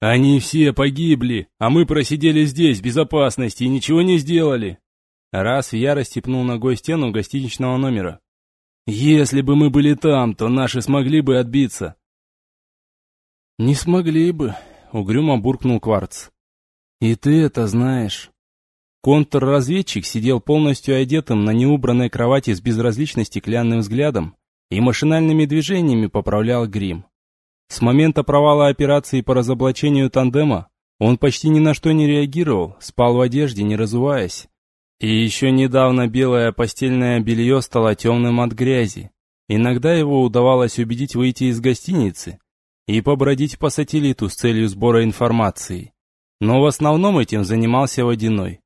Они все погибли, а мы просидели здесь, в безопасности, и ничего не сделали. Раз в ярости пнул ногой стену гостиничного номера. Если бы мы были там, то наши смогли бы отбиться. Не смогли бы, угрюмо буркнул Кварц. И ты это знаешь. Контрразведчик сидел полностью одетым на неубранной кровати с безразличным стеклянным взглядом и машинальными движениями поправлял грим. С момента провала операции по разоблачению тандема он почти ни на что не реагировал, спал в одежде, не разуваясь. И еще недавно белое постельное белье стало темным от грязи. Иногда его удавалось убедить выйти из гостиницы и побродить по сателлиту с целью сбора информации. Но в основном этим занимался Водяной.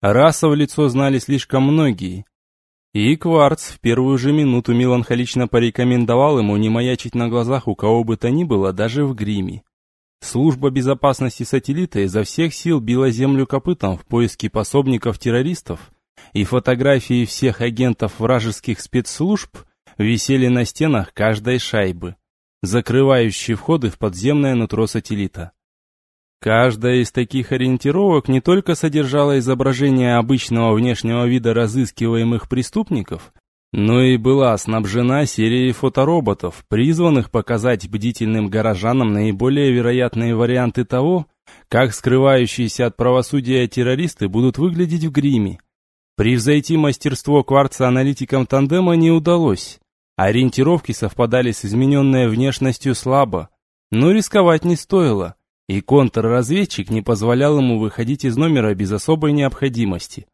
Раса в лицо знали слишком многие, и Кварц в первую же минуту меланхолично порекомендовал ему не маячить на глазах у кого бы то ни было, даже в гриме. Служба безопасности сателлита изо всех сил била землю копытом в поиске пособников террористов, и фотографии всех агентов вражеских спецслужб висели на стенах каждой шайбы, закрывающей входы в подземное нутро сателлита. Каждая из таких ориентировок не только содержала изображение обычного внешнего вида разыскиваемых преступников, но и была снабжена серией фотороботов, призванных показать бдительным горожанам наиболее вероятные варианты того, как скрывающиеся от правосудия террористы будут выглядеть в гриме. Превзойти мастерство кварца аналитикам тандема не удалось. Ориентировки совпадали с измененной внешностью слабо, но рисковать не стоило и контрразведчик не позволял ему выходить из номера без особой необходимости.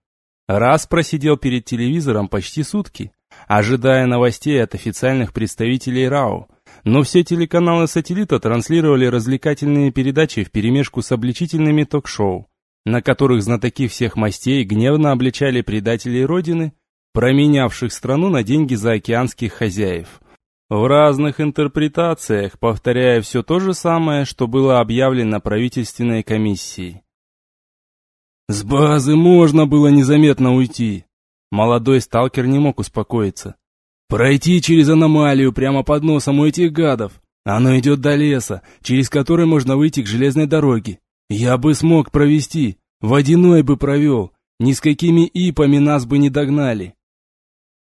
Раз просидел перед телевизором почти сутки, ожидая новостей от официальных представителей РАО, но все телеканалы сателлита транслировали развлекательные передачи вперемешку с обличительными ток-шоу, на которых знатоки всех мастей гневно обличали предателей Родины, променявших страну на деньги заокеанских хозяев. В разных интерпретациях, повторяя все то же самое, что было объявлено правительственной комиссией. С базы можно было незаметно уйти. Молодой сталкер не мог успокоиться. Пройти через аномалию прямо под носом у этих гадов. Оно идет до леса, через который можно выйти к железной дороге. Я бы смог провести, водяной бы провел, ни с какими ипами нас бы не догнали.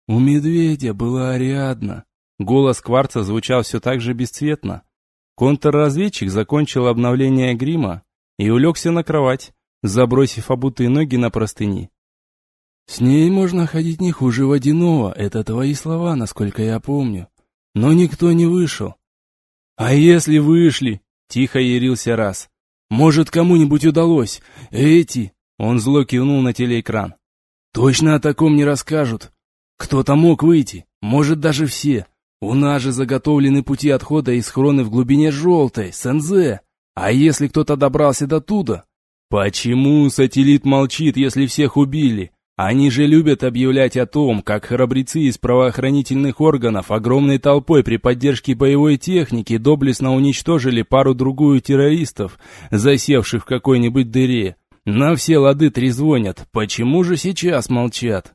У медведя была Ариадна, Голос Кварца звучал все так же бесцветно. Контрразведчик закончил обновление грима и улегся на кровать, забросив обутые ноги на простыни. «С ней можно ходить не хуже водяного, это твои слова, насколько я помню. Но никто не вышел». «А если вышли?» — тихо ярился раз. «Может, кому-нибудь удалось? Эти...» — он зло кивнул на телеэкран. «Точно о таком не расскажут. Кто-то мог выйти, может, даже все. У нас же заготовлены пути отхода из хроны в глубине желтой, Сензе. А если кто-то добрался до туда? Почему сателлит молчит, если всех убили? Они же любят объявлять о том, как храбрецы из правоохранительных органов огромной толпой при поддержке боевой техники доблестно уничтожили пару-другую террористов, засевших в какой-нибудь дыре. На все лады трезвонят. Почему же сейчас молчат?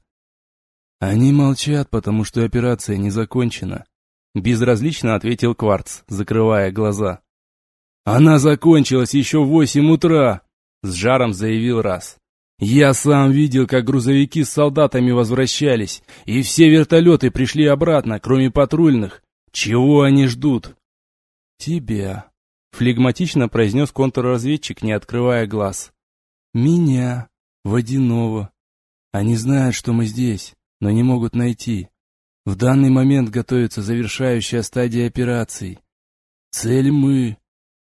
Они молчат, потому что операция не закончена. Безразлично ответил Кварц, закрывая глаза. «Она закончилась еще в восемь утра!» С жаром заявил Раз. «Я сам видел, как грузовики с солдатами возвращались, и все вертолеты пришли обратно, кроме патрульных. Чего они ждут?» «Тебя», — флегматично произнес контрразведчик, не открывая глаз. «Меня, водяного. Они знают, что мы здесь, но не могут найти. В данный момент готовится завершающая стадия операции. Цель мы.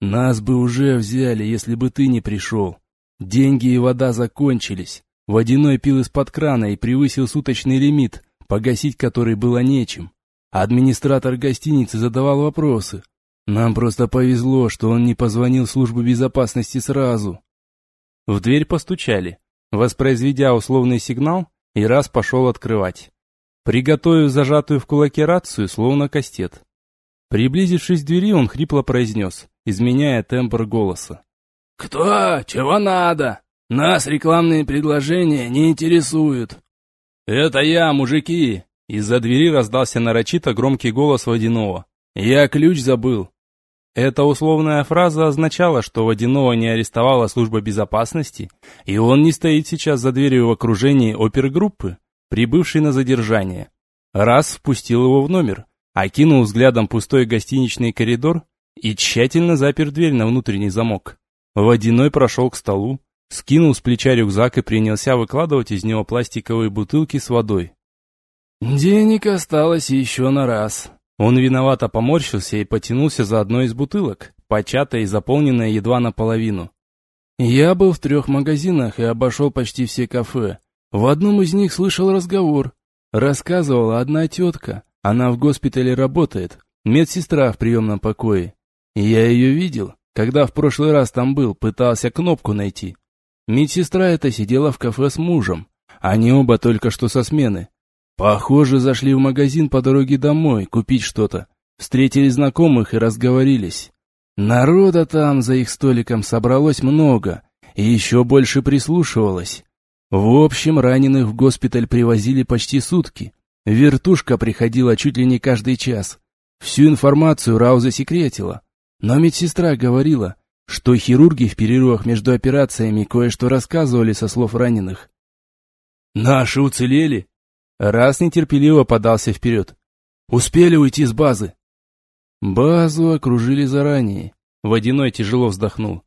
Нас бы уже взяли, если бы ты не пришел. Деньги и вода закончились. Водяной пил из-под крана и превысил суточный лимит, погасить который было нечем. Администратор гостиницы задавал вопросы. Нам просто повезло, что он не позвонил в службу безопасности сразу. В дверь постучали. Воспроизведя условный сигнал, и раз пошел открывать приготовив зажатую в кулаке рацию, словно кастет. Приблизившись к двери, он хрипло произнес, изменяя тембр голоса. «Кто? Чего надо? Нас рекламные предложения не интересуют». «Это я, мужики!» Из-за двери раздался нарочито громкий голос водяного. «Я ключ забыл». Эта условная фраза означала, что Водяного не арестовала служба безопасности, и он не стоит сейчас за дверью в окружении опергруппы, прибывшей на задержание. Раз впустил его в номер, окинул взглядом пустой гостиничный коридор и тщательно запер дверь на внутренний замок. Водяной прошел к столу, скинул с плеча рюкзак и принялся выкладывать из него пластиковые бутылки с водой. «Денег осталось еще на раз», он виновато поморщился и потянулся за одной из бутылок, початой и заполненной едва наполовину. Я был в трех магазинах и обошел почти все кафе. В одном из них слышал разговор. Рассказывала одна тетка. Она в госпитале работает, медсестра в приемном покое. Я ее видел, когда в прошлый раз там был, пытался кнопку найти. Медсестра эта сидела в кафе с мужем. Они оба только что со смены. Похоже, зашли в магазин по дороге домой купить что-то. Встретили знакомых и разговорились. Народа там за их столиком собралось много, и еще больше прислушивалось. В общем, раненых в госпиталь привозили почти сутки. Вертушка приходила чуть ли не каждый час. Всю информацию Рау засекретила. Но медсестра говорила, что хирурги в перерывах между операциями кое-что рассказывали со слов раненых. «Наши уцелели?» Раз нетерпеливо подался вперед. «Успели уйти с базы?» Базу окружили заранее. Водяной тяжело вздохнул.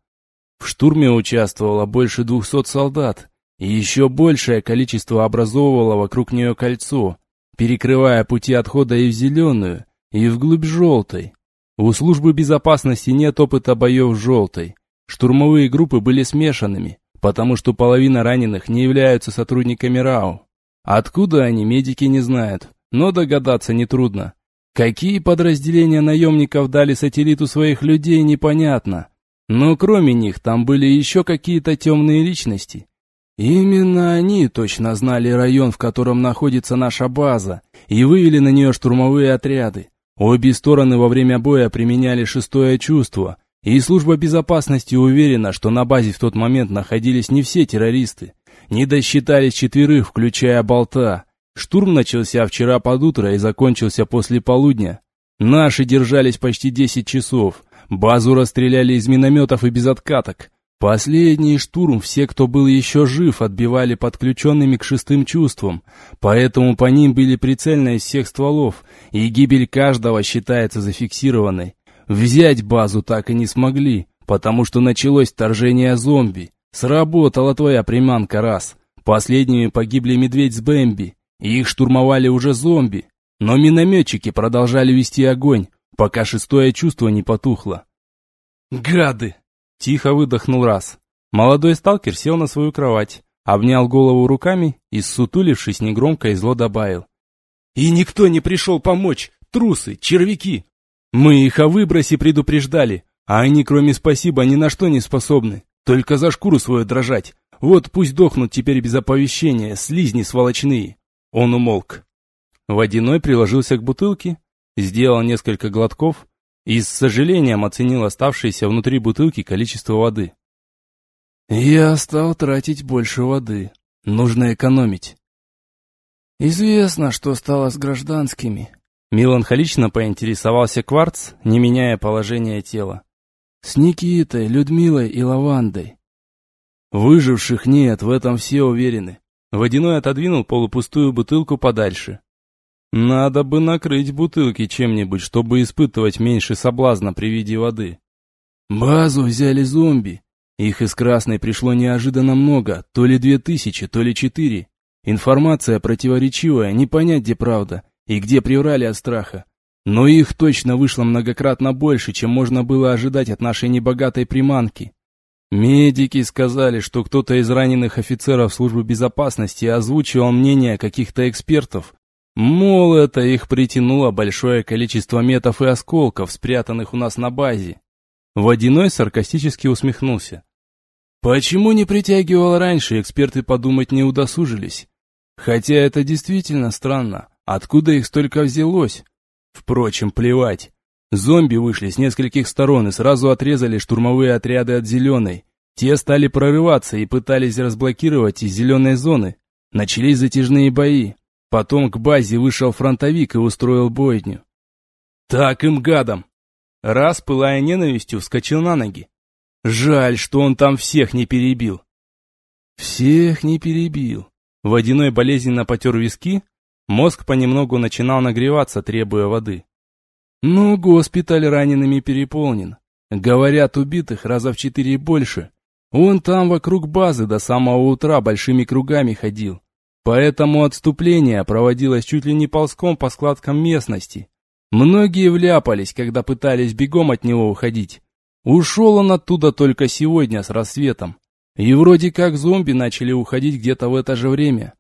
В штурме участвовало больше двухсот солдат, и еще большее количество образовывало вокруг нее кольцо, перекрывая пути отхода и в зеленую, и вглубь желтой. У службы безопасности нет опыта боев желтой. Штурмовые группы были смешанными, потому что половина раненых не являются сотрудниками РАУ. Откуда они, медики не знают, но догадаться нетрудно. Какие подразделения наемников дали сателлиту своих людей, непонятно. Но кроме них там были еще какие-то темные личности. Именно они точно знали район, в котором находится наша база, и вывели на нее штурмовые отряды. Обе стороны во время боя применяли шестое чувство, и служба безопасности уверена, что на базе в тот момент находились не все террористы. Не досчитались четверых, включая болта. Штурм начался вчера под утро и закончился после полудня. Наши держались почти 10 часов. Базу расстреляли из минометов и без откаток. Последний штурм все, кто был еще жив, отбивали подключенными к шестым чувствам, поэтому по ним были прицельно из всех стволов, и гибель каждого считается зафиксированной. Взять базу так и не смогли, потому что началось вторжение зомби. Сработала твоя приманка раз. Последними погибли медведь с Бэмби, и их штурмовали уже зомби. Но минометчики продолжали вести огонь, пока шестое чувство не потухло. «Гады!» — тихо выдохнул раз. Молодой сталкер сел на свою кровать, обнял голову руками и, сутулившись, негромко и зло добавил. «И никто не пришел помочь! Трусы, червяки! Мы их о выбросе предупреждали, а они, кроме спасибо, ни на что не способны. Только за шкуру свою дрожать. Вот пусть дохнут теперь без оповещения, слизни сволочные. Он умолк. Водяной приложился к бутылке, сделал несколько глотков и с сожалением оценил оставшееся внутри бутылки количество воды. «Я стал тратить больше воды. Нужно экономить». «Известно, что стало с гражданскими». Меланхолично поинтересовался Кварц, не меняя положение тела. С Никитой, Людмилой и Лавандой. Выживших нет, в этом все уверены. Водяной отодвинул полупустую бутылку подальше. Надо бы накрыть бутылки чем-нибудь, чтобы испытывать меньше соблазна при виде воды. Базу взяли зомби. Их из красной пришло неожиданно много, то ли две тысячи, то ли четыре. Информация противоречивая, не понять, где правда и где приврали от страха. Но их точно вышло многократно больше, чем можно было ожидать от нашей небогатой приманки. Медики сказали, что кто-то из раненых офицеров службы безопасности озвучивал мнение каких-то экспертов. Мол, это их притянуло большое количество метов и осколков, спрятанных у нас на базе. Водяной саркастически усмехнулся. Почему не притягивал раньше, эксперты подумать не удосужились. Хотя это действительно странно. Откуда их столько взялось? Впрочем, плевать. Зомби вышли с нескольких сторон и сразу отрезали штурмовые отряды от зеленой. Те стали прорываться и пытались разблокировать из зеленой зоны. Начались затяжные бои. Потом к базе вышел фронтовик и устроил бойню. Так им гадам! Раз, пылая ненавистью, вскочил на ноги. Жаль, что он там всех не перебил. Всех не перебил. Водяной болезненно потер виски, мозг понемногу начинал нагреваться, требуя воды. Ну, госпиталь ранеными переполнен. Говорят, убитых раза в четыре больше. Он там вокруг базы до самого утра большими кругами ходил. Поэтому отступление проводилось чуть ли не ползком по складкам местности. Многие вляпались, когда пытались бегом от него уходить. Ушел он оттуда только сегодня с рассветом. И вроде как зомби начали уходить где-то в это же время.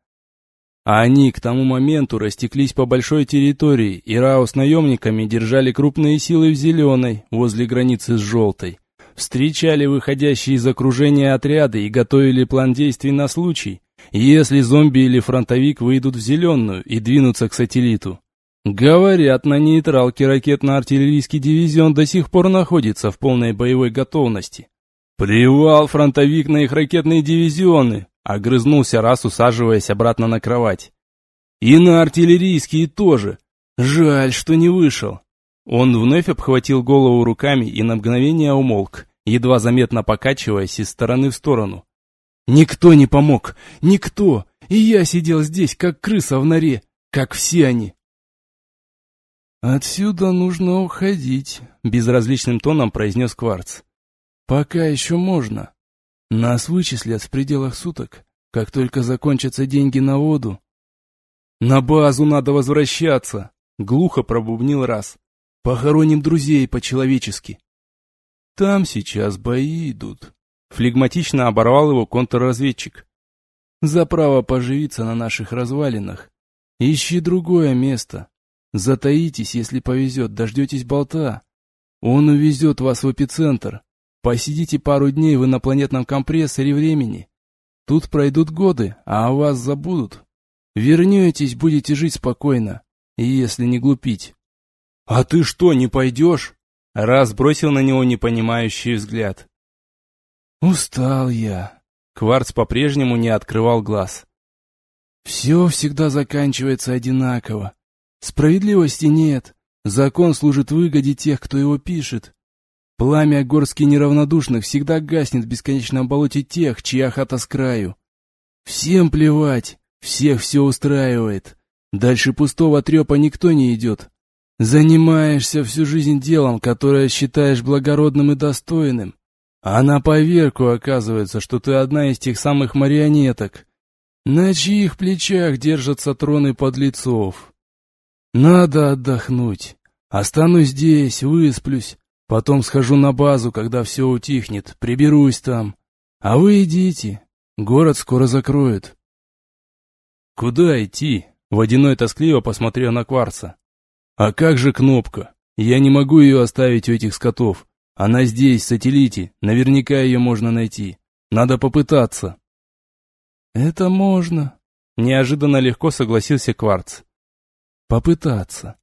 А они к тому моменту растеклись по большой территории, и Рао с наемниками держали крупные силы в зеленой, возле границы с желтой. Встречали выходящие из окружения отряды и готовили план действий на случай, если зомби или фронтовик выйдут в зеленую и двинутся к сателлиту. Говорят, на нейтралке ракетно-артиллерийский дивизион до сих пор находится в полной боевой готовности. Плевал фронтовик на их ракетные дивизионы, огрызнулся раз, усаживаясь обратно на кровать. И на артиллерийские тоже. Жаль, что не вышел. Он вновь обхватил голову руками и на мгновение умолк, едва заметно покачиваясь из стороны в сторону. Никто не помог, никто, и я сидел здесь, как крыса в норе, как все они. «Отсюда нужно уходить», — безразличным тоном произнес Кварц. «Пока еще можно. Нас вычислят в пределах суток, как только закончатся деньги на воду». «На базу надо возвращаться», — глухо пробубнил раз. «Похороним друзей по-человечески». «Там сейчас бои идут», — флегматично оборвал его контрразведчик. «За право поживиться на наших развалинах. Ищи другое место. Затаитесь, если повезет, дождетесь болта. Он увезет вас в эпицентр. Посидите пару дней в инопланетном компрессоре времени. Тут пройдут годы, а о вас забудут. Вернетесь, будете жить спокойно, если не глупить. «А ты что, не пойдешь?» Раз бросил на него непонимающий взгляд. «Устал я». Кварц по-прежнему не открывал глаз. «Все всегда заканчивается одинаково. Справедливости нет. Закон служит выгоде тех, кто его пишет. Пламя горски неравнодушных всегда гаснет в бесконечном болоте тех, чья хата с краю. Всем плевать, всех все устраивает. Дальше пустого трепа никто не идет. Занимаешься всю жизнь делом, которое считаешь благородным и достойным. А на поверку оказывается, что ты одна из тех самых марионеток, на чьих плечах держатся троны подлецов. Надо отдохнуть. Останусь здесь, высплюсь. Потом схожу на базу, когда все утихнет, приберусь там. А вы идите. Город скоро закроют. Куда идти? Водяной тоскливо посмотрел на Кварца. А как же кнопка? Я не могу ее оставить у этих скотов. Она здесь, в сателлите. Наверняка ее можно найти. Надо попытаться. Это можно. Неожиданно легко согласился Кварц. Попытаться.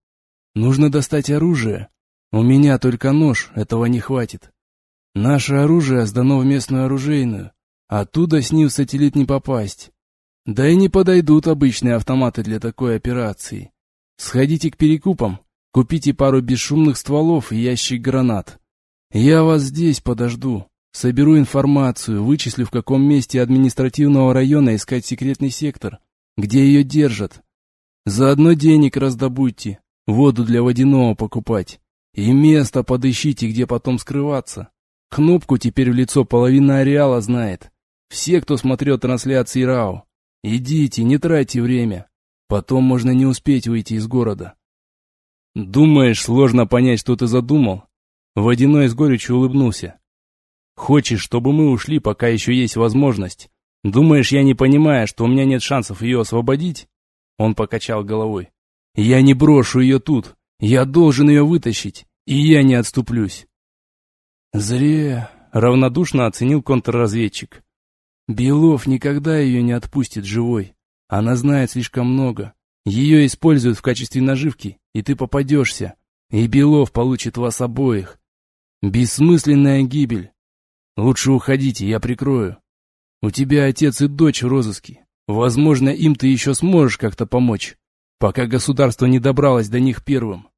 Нужно достать оружие. У меня только нож, этого не хватит. Наше оружие сдано в местную оружейную. Оттуда с ним в сателлит не попасть. Да и не подойдут обычные автоматы для такой операции. Сходите к перекупам, купите пару бесшумных стволов и ящик гранат. Я вас здесь подожду. Соберу информацию, вычислю, в каком месте административного района искать секретный сектор, где ее держат, Заодно денег раздобудьте, воду для водяного покупать. И место подыщите, где потом скрываться. Кнопку теперь в лицо половина ареала знает. Все, кто смотрел трансляции РАО. Идите, не тратьте время. Потом можно не успеть выйти из города. Думаешь, сложно понять, что ты задумал? Водяной с горечью улыбнулся. Хочешь, чтобы мы ушли, пока еще есть возможность? Думаешь, я не понимаю, что у меня нет шансов ее освободить? Он покачал головой. «Я не брошу ее тут. Я должен ее вытащить, и я не отступлюсь». «Зря», — равнодушно оценил контрразведчик. «Белов никогда ее не отпустит живой. Она знает слишком много. Ее используют в качестве наживки, и ты попадешься. И Белов получит вас обоих. Бессмысленная гибель. Лучше уходите, я прикрою. У тебя отец и дочь в розыске. Возможно, им ты еще сможешь как-то помочь, пока государство не добралось до них первым.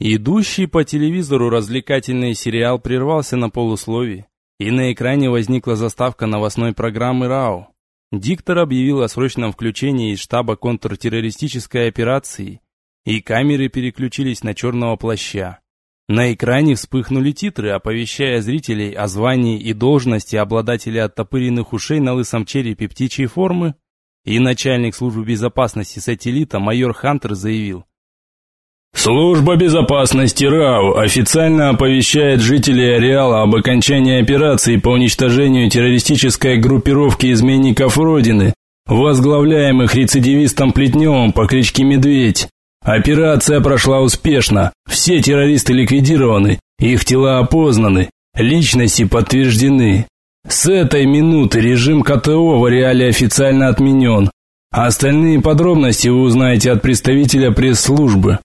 Идущий по телевизору развлекательный сериал прервался на полусловии, и на экране возникла заставка новостной программы РАО. Диктор объявил о срочном включении из штаба контртеррористической операции, и камеры переключились на черного плаща. На экране вспыхнули титры, оповещая зрителей о звании и должности обладателя оттопыренных ушей на лысом черепе птичьей формы, и начальник службы безопасности сателлита майор Хантер заявил. Служба безопасности РАУ официально оповещает жителей ареала об окончании операции по уничтожению террористической группировки изменников Родины, возглавляемых рецидивистом Плетневым по кличке Медведь. Операция прошла успешно, все террористы ликвидированы, их тела опознаны, личности подтверждены. С этой минуты режим КТО в ареале официально отменен. Остальные подробности вы узнаете от представителя пресс-службы.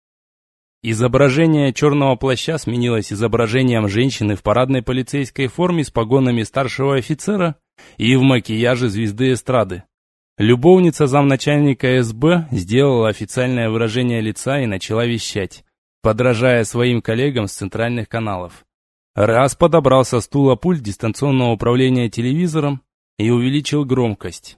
Изображение черного плаща сменилось изображением женщины в парадной полицейской форме с погонами старшего офицера и в макияже звезды эстрады. Любовница замначальника СБ сделала официальное выражение лица и начала вещать, подражая своим коллегам с центральных каналов. Раз подобрал со стула пульт дистанционного управления телевизором и увеличил громкость.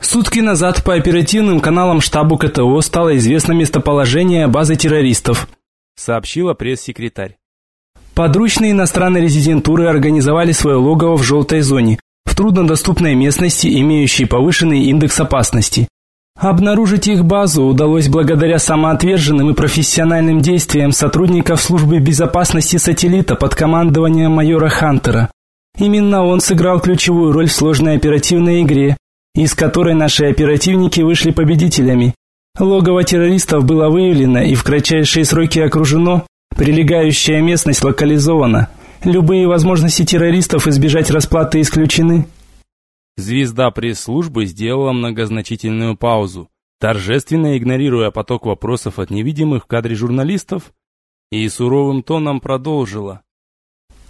Сутки назад по оперативным каналам штабу КТО стало известно местоположение базы террористов, сообщила пресс-секретарь. Подручные иностранной резидентуры организовали свое логово в желтой зоне, труднодоступной местности, имеющей повышенный индекс опасности. Обнаружить их базу удалось благодаря самоотверженным и профессиональным действиям сотрудников службы безопасности сателлита под командованием майора Хантера. Именно он сыграл ключевую роль в сложной оперативной игре, из которой наши оперативники вышли победителями. Логово террористов было выявлено и в кратчайшие сроки окружено, прилегающая местность локализована – Любые возможности террористов избежать расплаты исключены. Звезда пресс-службы сделала многозначительную паузу, торжественно игнорируя поток вопросов от невидимых в кадре журналистов, и суровым тоном продолжила.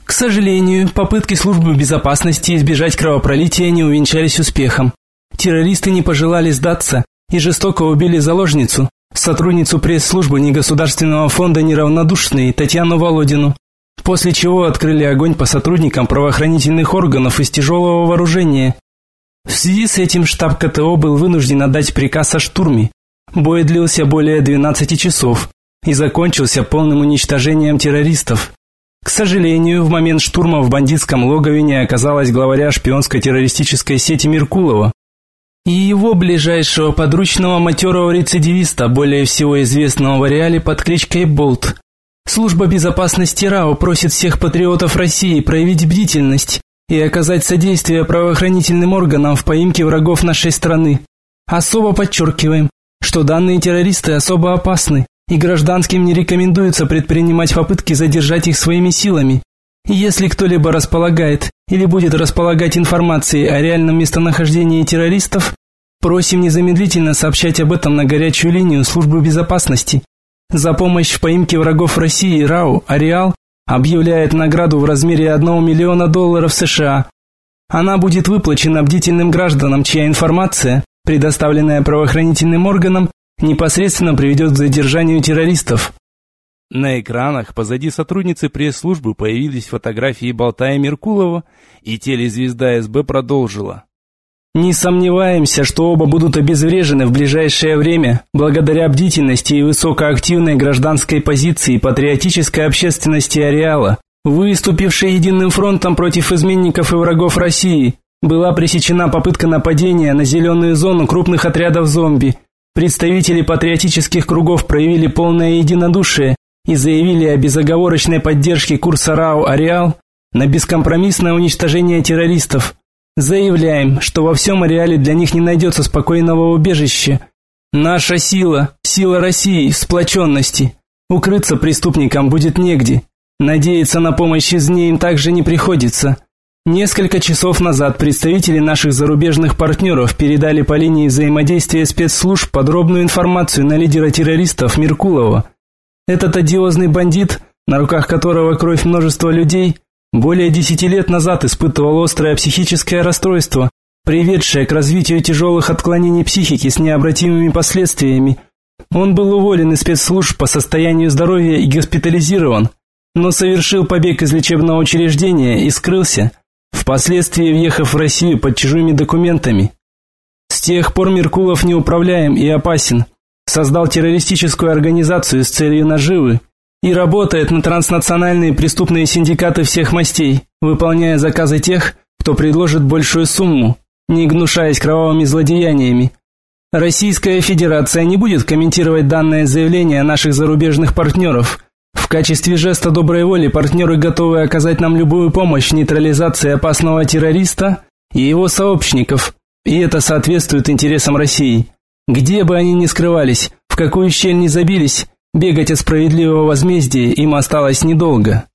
К сожалению, попытки службы безопасности избежать кровопролития не увенчались успехом. Террористы не пожелали сдаться и жестоко убили заложницу, сотрудницу пресс-службы негосударственного фонда «Неравнодушные» Татьяну Володину, после чего открыли огонь по сотрудникам правоохранительных органов из тяжелого вооружения. В связи с этим штаб КТО был вынужден отдать приказ о штурме. Бой длился более 12 часов и закончился полным уничтожением террористов. К сожалению, в момент штурма в бандитском логове не оказалось главаря шпионской террористической сети Меркулова и его ближайшего подручного матерого рецидивиста, более всего известного в ареале под кличкой Болт. Служба безопасности РАО просит всех патриотов России проявить бдительность и оказать содействие правоохранительным органам в поимке врагов нашей страны. Особо подчеркиваем, что данные террористы особо опасны, и гражданским не рекомендуется предпринимать попытки задержать их своими силами. Если кто-либо располагает или будет располагать информацией о реальном местонахождении террористов, просим незамедлительно сообщать об этом на горячую линию службы безопасности за помощь в поимке врагов России РАУ «Ареал» объявляет награду в размере 1 миллиона долларов США. Она будет выплачена бдительным гражданам, чья информация, предоставленная правоохранительным органам, непосредственно приведет к задержанию террористов. На экранах позади сотрудницы пресс-службы появились фотографии Болтая Меркулова, и телезвезда СБ продолжила. Не сомневаемся, что оба будут обезврежены в ближайшее время, благодаря бдительности и высокоактивной гражданской позиции патриотической общественности ареала, выступившей единым фронтом против изменников и врагов России. Была пресечена попытка нападения на зеленую зону крупных отрядов зомби. Представители патриотических кругов проявили полное единодушие и заявили о безоговорочной поддержке курса РАО «Ареал» на бескомпромиссное уничтожение террористов – Заявляем, что во всем ареале для них не найдется спокойного убежища. Наша сила, сила России, сплоченности. Укрыться преступникам будет негде. Надеяться на помощь извне им также не приходится. Несколько часов назад представители наших зарубежных партнеров передали по линии взаимодействия спецслужб подробную информацию на лидера террористов Меркулова. Этот одиозный бандит, на руках которого кровь множества людей – более десяти лет назад испытывал острое психическое расстройство, приведшее к развитию тяжелых отклонений психики с необратимыми последствиями. Он был уволен из спецслужб по состоянию здоровья и госпитализирован, но совершил побег из лечебного учреждения и скрылся, впоследствии въехав в Россию под чужими документами. С тех пор Меркулов неуправляем и опасен. Создал террористическую организацию с целью наживы и работает на транснациональные преступные синдикаты всех мастей, выполняя заказы тех, кто предложит большую сумму, не гнушаясь кровавыми злодеяниями. Российская Федерация не будет комментировать данное заявление наших зарубежных партнеров. В качестве жеста доброй воли партнеры готовы оказать нам любую помощь в нейтрализации опасного террориста и его сообщников, и это соответствует интересам России. Где бы они ни скрывались, в какую щель ни забились, бегать от справедливого возмездия им осталось недолго.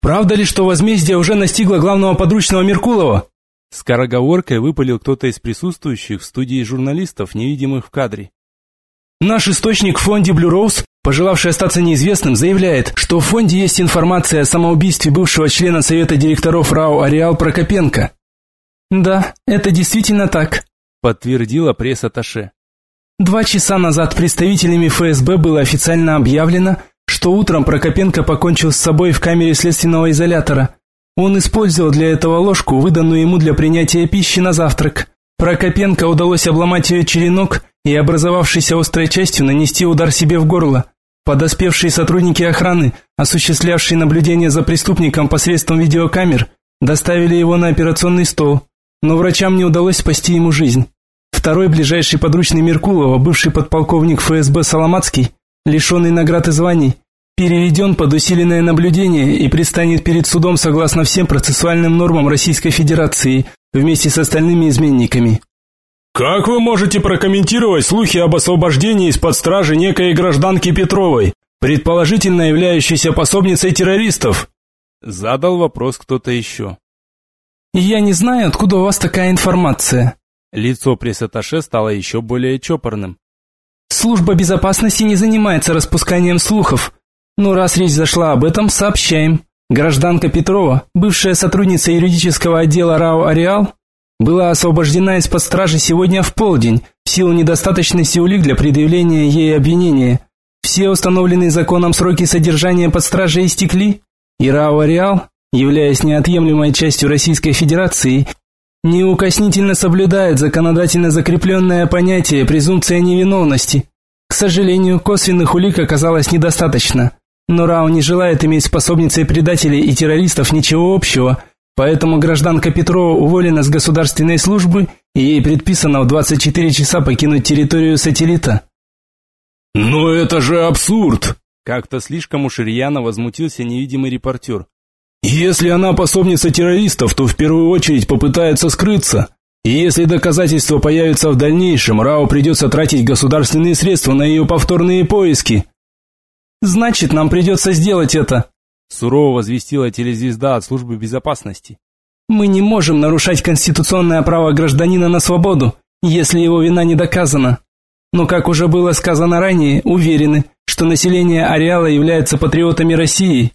«Правда ли, что возмездие уже настигло главного подручного Меркулова?» Скороговоркой выпалил кто-то из присутствующих в студии журналистов, невидимых в кадре. Наш источник в фонде Blue Rose, пожелавший остаться неизвестным, заявляет, что в фонде есть информация о самоубийстве бывшего члена совета директоров РАО «Ареал» Прокопенко. «Да, это действительно так», – подтвердила пресс-атташе. Два часа назад представителями ФСБ было официально объявлено, что утром Прокопенко покончил с собой в камере следственного изолятора. Он использовал для этого ложку, выданную ему для принятия пищи на завтрак. Прокопенко удалось обломать ее черенок и образовавшейся острой частью нанести удар себе в горло. Подоспевшие сотрудники охраны, осуществлявшие наблюдение за преступником посредством видеокамер, доставили его на операционный стол но врачам не удалось спасти ему жизнь. Второй ближайший подручный Меркулова, бывший подполковник ФСБ Соломатский, лишенный наград и званий, переведен под усиленное наблюдение и предстанет перед судом согласно всем процессуальным нормам Российской Федерации вместе с остальными изменниками. «Как вы можете прокомментировать слухи об освобождении из-под стражи некой гражданки Петровой, предположительно являющейся пособницей террористов?» Задал вопрос кто-то еще. «Я не знаю, откуда у вас такая информация». Лицо пресс-атташе стало еще более чопорным. «Служба безопасности не занимается распусканием слухов. Но раз речь зашла об этом, сообщаем. Гражданка Петрова, бывшая сотрудница юридического отдела РАО «Ареал», была освобождена из-под стражи сегодня в полдень в силу недостаточности улик для предъявления ей обвинения. Все установленные законом сроки содержания под стражей истекли, и РАО «Ареал» являясь неотъемлемой частью Российской Федерации, неукоснительно соблюдает законодательно закрепленное понятие презумпция невиновности. К сожалению, косвенных улик оказалось недостаточно, но РАО не желает иметь способницей предателей и террористов ничего общего, поэтому гражданка Петрова уволена с государственной службы и ей предписано в 24 часа покинуть территорию сателлита. «Но это же абсурд!» Как-то слишком уж рьяно возмутился невидимый репортер. Если она пособница террористов, то в первую очередь попытается скрыться. И если доказательства появятся в дальнейшем, Рао придется тратить государственные средства на ее повторные поиски. Значит, нам придется сделать это, сурово возвестила телезвезда от службы безопасности. Мы не можем нарушать конституционное право гражданина на свободу, если его вина не доказана. Но, как уже было сказано ранее, уверены, что население ареала является патриотами России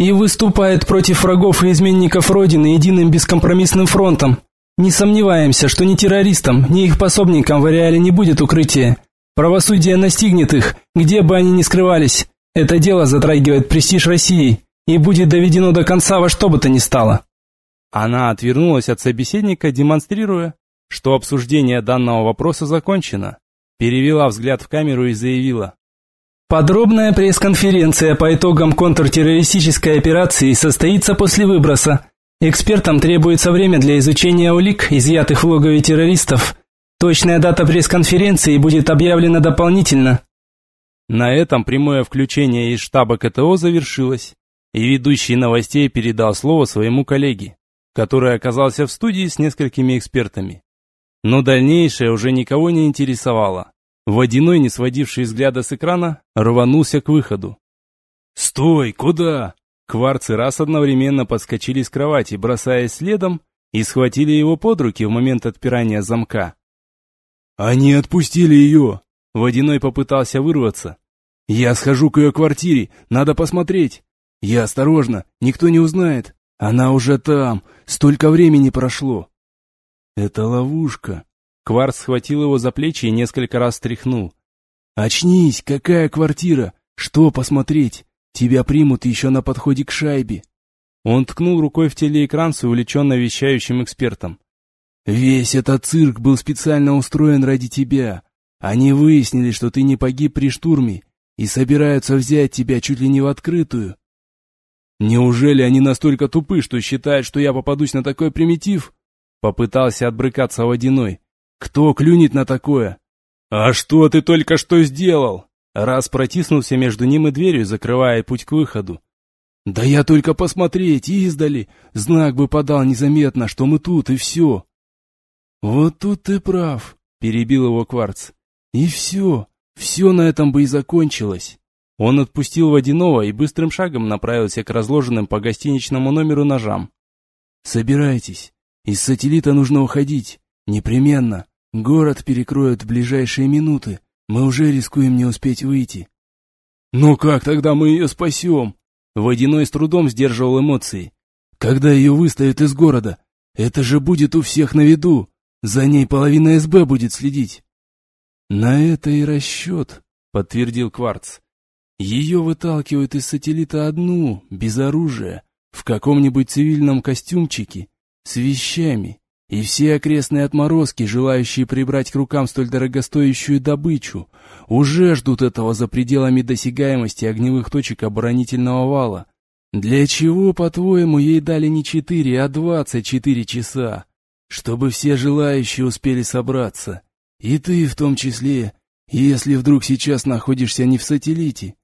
и выступает против врагов и изменников Родины единым бескомпромиссным фронтом. Не сомневаемся, что ни террористам, ни их пособникам в ареале не будет укрытия. Правосудие настигнет их, где бы они ни скрывались. Это дело затрагивает престиж России и будет доведено до конца во что бы то ни стало. Она отвернулась от собеседника, демонстрируя, что обсуждение данного вопроса закончено. Перевела взгляд в камеру и заявила. Подробная пресс-конференция по итогам контртеррористической операции состоится после выброса. Экспертам требуется время для изучения улик, изъятых в логове террористов. Точная дата пресс-конференции будет объявлена дополнительно. На этом прямое включение из штаба КТО завершилось, и ведущий новостей передал слово своему коллеге, который оказался в студии с несколькими экспертами. Но дальнейшее уже никого не интересовало. Водяной, не сводивший взгляда с экрана, рванулся к выходу. «Стой! Куда?» Кварц и раз одновременно подскочили с кровати, бросаясь следом, и схватили его под руки в момент отпирания замка. «Они отпустили ее!» Водяной попытался вырваться. «Я схожу к ее квартире, надо посмотреть!» «Я осторожно, никто не узнает. Она уже там, столько времени прошло!» «Это ловушка!» Кварц схватил его за плечи и несколько раз стряхнул. «Очнись! Какая квартира? Что посмотреть? Тебя примут еще на подходе к шайбе!» Он ткнул рукой в телеэкран с увлеченно вещающим экспертом. «Весь этот цирк был специально устроен ради тебя. Они выяснили, что ты не погиб при штурме, и собираются взять тебя чуть ли не в открытую. Неужели они настолько тупы, что считают, что я попадусь на такой примитив? Попытался отбрыкаться водяной. Кто клюнет на такое? А что ты только что сделал? Раз протиснулся между ним и дверью, закрывая путь к выходу. Да я только посмотреть, издали. Знак бы подал незаметно, что мы тут, и все. Вот тут ты прав, перебил его Кварц. И все, все на этом бы и закончилось. Он отпустил водяного и быстрым шагом направился к разложенным по гостиничному номеру ножам. «Собирайтесь. Из сателлита нужно уходить. Непременно. Город перекроют в ближайшие минуты. Мы уже рискуем не успеть выйти». «Ну как тогда мы ее спасем?» Водяной с трудом сдерживал эмоции. «Когда ее выставят из города? Это же будет у всех на виду. За ней половина СБ будет следить». «На это и расчет», — подтвердил Кварц. Ее выталкивают из сателлита одну, без оружия, в каком-нибудь цивильном костюмчике, с вещами, и все окрестные отморозки, желающие прибрать к рукам столь дорогостоящую добычу, уже ждут этого за пределами досягаемости огневых точек оборонительного вала. Для чего, по-твоему, ей дали не четыре, а двадцать четыре часа? Чтобы все желающие успели собраться. И ты в том числе, если вдруг сейчас находишься не в сателлите,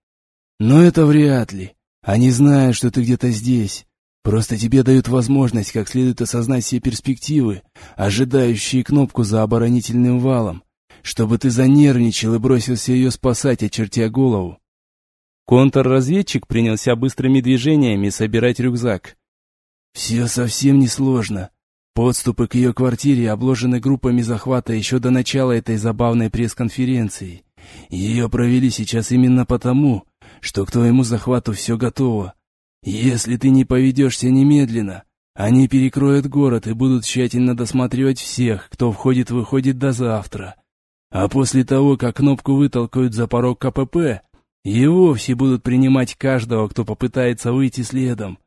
но это вряд ли. Они знают, что ты где-то здесь. Просто тебе дают возможность как следует осознать все перспективы, ожидающие кнопку за оборонительным валом, чтобы ты занервничал и бросился ее спасать, очертя голову. Контрразведчик принялся быстрыми движениями собирать рюкзак. Все совсем несложно. Подступы к ее квартире обложены группами захвата еще до начала этой забавной пресс-конференции. Ее провели сейчас именно потому, что к твоему захвату все готово. Если ты не поведешься немедленно, они перекроют город и будут тщательно досматривать всех, кто входит-выходит до завтра. А после того, как кнопку вытолкают за порог КПП, и вовсе будут принимать каждого, кто попытается выйти следом.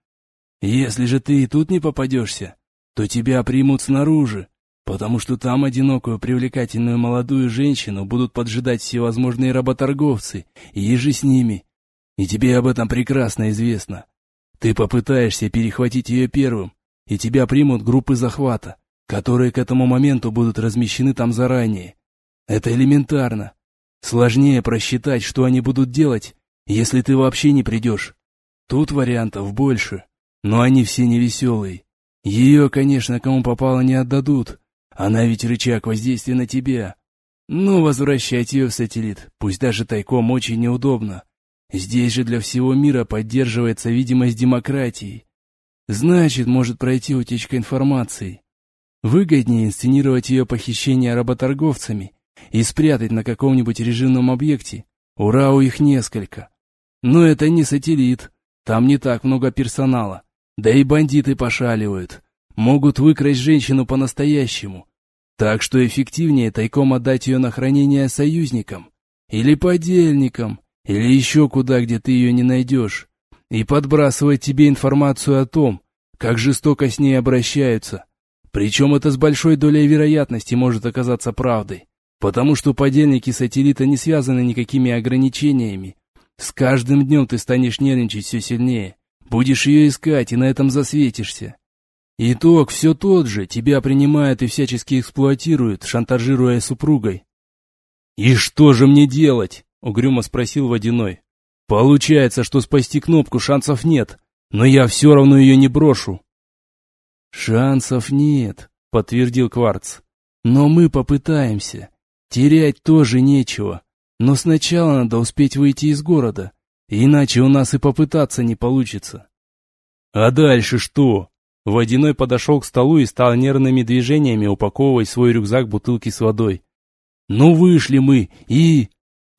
Если же ты и тут не попадешься, то тебя примут снаружи, потому что там одинокую привлекательную молодую женщину будут поджидать всевозможные работорговцы, и ежи с ними, и тебе об этом прекрасно известно. Ты попытаешься перехватить ее первым, и тебя примут группы захвата, которые к этому моменту будут размещены там заранее. Это элементарно. Сложнее просчитать, что они будут делать, если ты вообще не придешь. Тут вариантов больше, но они все невеселые. Ее, конечно, кому попало не отдадут. Она ведь рычаг воздействия на тебя. Но возвращать ее в сателлит, пусть даже тайком, очень неудобно. Здесь же для всего мира поддерживается видимость демократии. Значит, может пройти утечка информации. Выгоднее инсценировать ее похищение работорговцами и спрятать на каком-нибудь режимном объекте. Ура, у их несколько. Но это не сателлит, там не так много персонала. Да и бандиты пошаливают. Могут выкрасть женщину по-настоящему. Так что эффективнее тайком отдать ее на хранение союзникам. Или подельникам или еще куда, где ты ее не найдешь, и подбрасывать тебе информацию о том, как жестоко с ней обращаются. Причем это с большой долей вероятности может оказаться правдой, потому что подельники сателлита не связаны никакими ограничениями. С каждым днем ты станешь нервничать все сильнее, будешь ее искать и на этом засветишься. Итог все тот же, тебя принимают и всячески эксплуатируют, шантажируя супругой. «И что же мне делать?» — угрюмо спросил Водяной. «Получается, что спасти кнопку шансов нет, но я все равно ее не брошу». «Шансов нет», — подтвердил Кварц. «Но мы попытаемся. Терять тоже нечего. Но сначала надо успеть выйти из города, иначе у нас и попытаться не получится». «А дальше что?» Водяной подошел к столу и стал нервными движениями упаковывать свой рюкзак бутылки с водой. «Ну вышли мы, и...»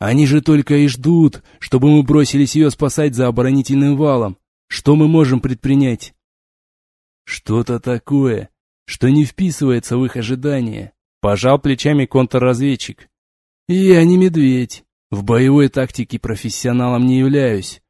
Они же только и ждут, чтобы мы бросились ее спасать за оборонительным валом. Что мы можем предпринять? Что-то такое, что не вписывается в их ожидания. Пожал плечами контрразведчик. Я не медведь. В боевой тактике профессионалом не являюсь.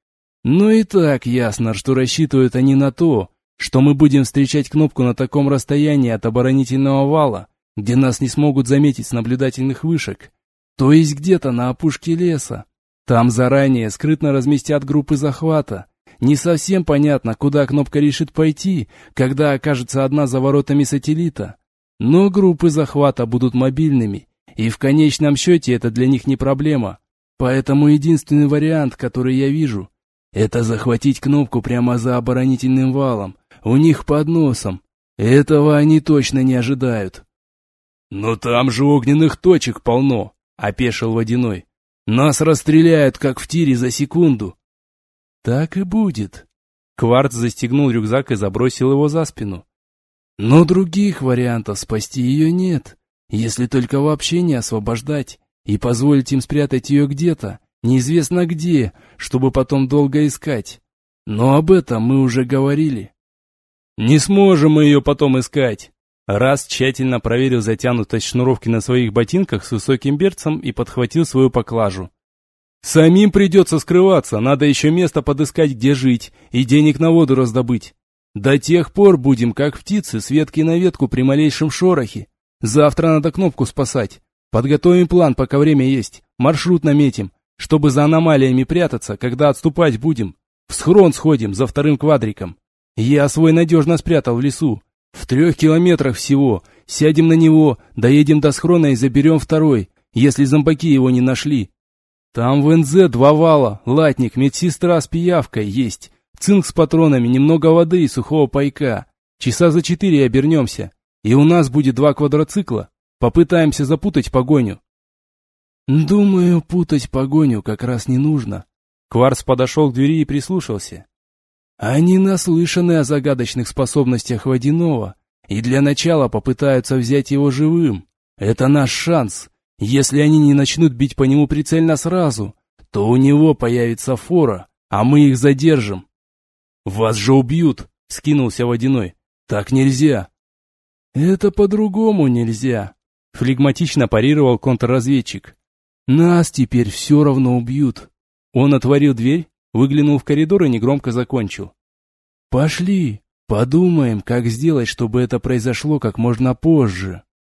Но и так ясно, что рассчитывают они на то, что мы будем встречать кнопку на таком расстоянии от оборонительного вала, где нас не смогут заметить с наблюдательных вышек, то есть где-то на опушке леса. Там заранее скрытно разместят группы захвата. Не совсем понятно, куда кнопка решит пойти, когда окажется одна за воротами сателлита. Но группы захвата будут мобильными, и в конечном счете это для них не проблема. Поэтому единственный вариант, который я вижу, это захватить кнопку прямо за оборонительным валом, у них под носом. Этого они точно не ожидают. «Но там же огненных точек полно», — опешил Водяной. «Нас расстреляют, как в тире, за секунду». «Так и будет». Кварц застегнул рюкзак и забросил его за спину. «Но других вариантов спасти ее нет, если только вообще не освобождать и позволить им спрятать ее где-то, неизвестно где, чтобы потом долго искать. Но об этом мы уже говорили». «Не сможем мы ее потом искать», Раз тщательно проверил затянутость шнуровки на своих ботинках с высоким берцем и подхватил свою поклажу. «Самим придется скрываться, надо еще место подыскать, где жить, и денег на воду раздобыть. До тех пор будем, как птицы, с ветки на ветку при малейшем шорохе. Завтра надо кнопку спасать. Подготовим план, пока время есть, маршрут наметим, чтобы за аномалиями прятаться, когда отступать будем. В схрон сходим за вторым квадриком. Я свой надежно спрятал в лесу, в трех километрах всего. Сядем на него, доедем до схрона и заберем второй, если зомбаки его не нашли. Там в НЗ два вала, латник, медсестра с пиявкой есть, цинк с патронами, немного воды и сухого пайка. Часа за четыре обернемся, и у нас будет два квадроцикла. Попытаемся запутать погоню. Думаю, путать погоню как раз не нужно. Кварц подошел к двери и прислушался. Они наслышаны о загадочных способностях Водяного и для начала попытаются взять его живым. Это наш шанс. Если они не начнут бить по нему прицельно сразу, то у него появится фора, а мы их задержим. «Вас же убьют!» — скинулся Водяной. «Так нельзя!» «Это по-другому нельзя!» — флегматично парировал контрразведчик. «Нас теперь все равно убьют!» Он отворил дверь, Выглянул в коридор и негромко закончил. «Пошли, подумаем, как сделать, чтобы это произошло как можно позже».